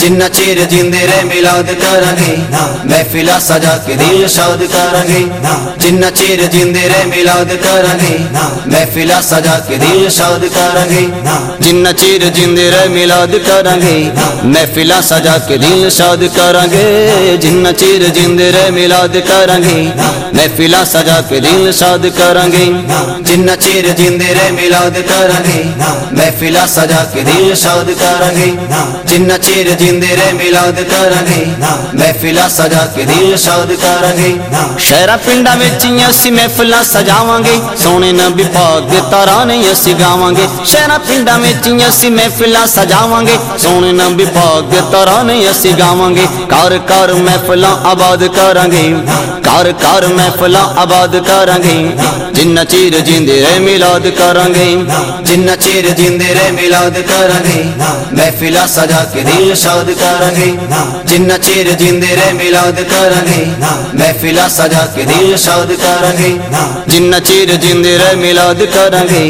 جنہ چیر جیندے رہے ملاد کرنگے گے محفلا سجا کے دل شاد کرنگے جنہ چیر جیندے رہے ملاد کرنگے گے محفلا سجا کے دل شاد کرنگے جنہ چیر جیندے رہے ملاد کرنگے گے محفلا سجا کے دل شاد کرنگے جنہ چیر جیندے رہے ملاد کرنگے گے محفلا سجا کے دل شاد کرنگے جنہ چیر جیندے رہے ملاد کرنگے گے محفلا سجا کے دل شاد کرنگے جنہ چیر جیندے رہے ملاد کرنگے اندرے ملاد کرنگے۔ سجا کے دل شاد شہرہ پنڈا میں چیئے سی سجاوانگے۔ سونے نبی پاک دے ترانے اسی گاوانگے۔ شہرہ پنڈا میں چیئے سی محفلہ سجاوانگے۔ سونے نبی پاک دے ترانے اسی گاوانگے۔ کار کار آباد کرنگے۔ کار کار آباد کرنگے۔ جن چیر جیندے ملاد کرنگے۔ جن چیر جیندے ملاد کرنگے۔ سجا کے دل شاد ਸ਼ਾਦ ਕਰਾਂਗੇ ਜਿੰਨਾ ਚਿਰ ਜਿੰਦੇ ਰਹਿ ਮਿਲਾਦ ਕਰਾਂਗੇ ਮਹਿਫਿਲਾਂ ਸਜਾ ਕੇ ਦਿਲ ਸ਼ਾਦ ਕਰਾਂਗੇ ਜਿੰਨਾ ਚਿਰ ਜਿੰਦੇ ਰਹਿ ਮਿਲਾਦ ਕਰਾਂਗੇ